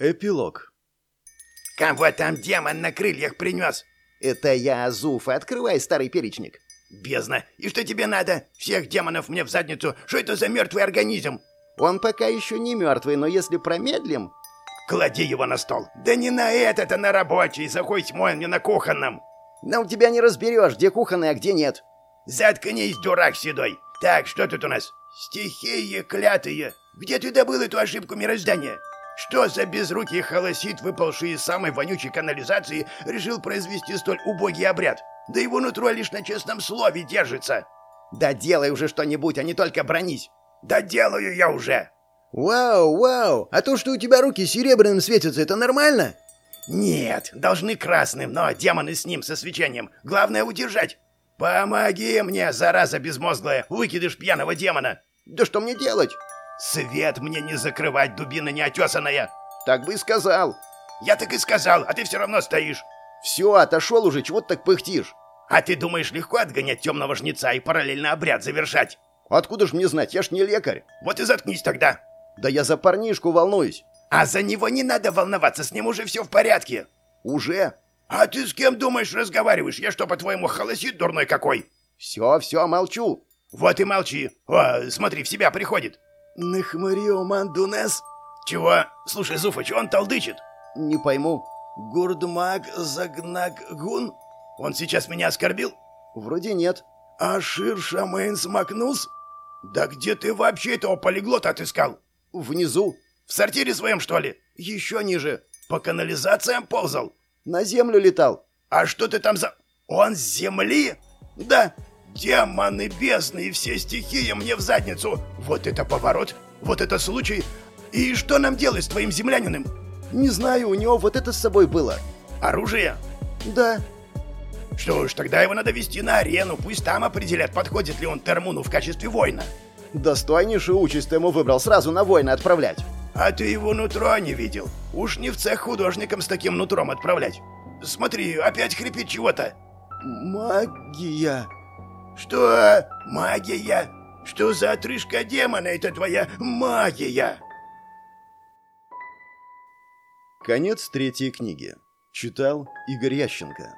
Эпилог. Кого там демон на крыльях принес? Это я, Азуф. Открывай старый перечник. Бездна. И что тебе надо? Всех демонов мне в задницу. Что это за мертвый организм? Он пока еще не мертвый, но если промедлим... Клади его на стол. Да не на этот, а на рабочий. Захой тьмой, не на кухонном. Но у тебя не разберешь, где кухонный, а где нет. Заткнись, дурак седой. Так, что тут у нас? Стихии клятые. Где ты добыл эту ошибку мироздания? Что за безрукий холосит, выпалший из самой вонючей канализации, решил произвести столь убогий обряд? Да его нутро лишь на честном слове держится. Да делай уже что-нибудь, а не только бронись. Да делаю я уже. Вау, вау, а то, что у тебя руки серебряным светятся, это нормально? Нет, должны красным, но демоны с ним, со свечением. Главное удержать. Помоги мне, зараза безмозглая, выкидыш пьяного демона. Да что мне делать? Свет мне не закрывать, дубина неотесанная. Так бы и сказал. Я так и сказал, а ты все равно стоишь. Все, отошел уже, чего ты так пыхтишь? А ты думаешь, легко отгонять темного жнеца и параллельно обряд завершать? Откуда ж мне знать, я ж не лекарь. Вот и заткнись тогда. Да я за парнишку волнуюсь. А за него не надо волноваться, с ним уже все в порядке. Уже? А ты с кем думаешь разговариваешь? Я что, по-твоему, холосит дурной какой? Все, все, молчу. Вот и молчи. О, смотри, в себя приходит. Нахмарио мандунес? Чего? Слушай, Зуфыч, он толдычит. Не пойму. Гурдмаг загнаг гун? Он сейчас меня оскорбил? Вроде нет. А Шир Шамейн смакнус? Да где ты вообще этого полиглота отыскал? Внизу. В сортире своем, что ли? Еще ниже. По канализациям ползал? На землю летал. А что ты там за... Он с земли? Да, демоны бездны и все стихии мне в задницу. Вот это поворот, вот это случай. И что нам делать с твоим землянином? Не знаю, у него вот это с собой было. Оружие? Да. Что ж, тогда его надо вести на арену, пусть там определят, подходит ли он Термуну в качестве воина. Достойнейшую участь ему выбрал сразу на воина отправлять. А ты его нутро не видел. Уж не в цех художникам с таким нутром отправлять. Смотри, опять хрипит чего-то. Магия. Что? Магия? Что за отрыжка демона это твоя магия? Конец третьей книги. Читал Игорь Ященко.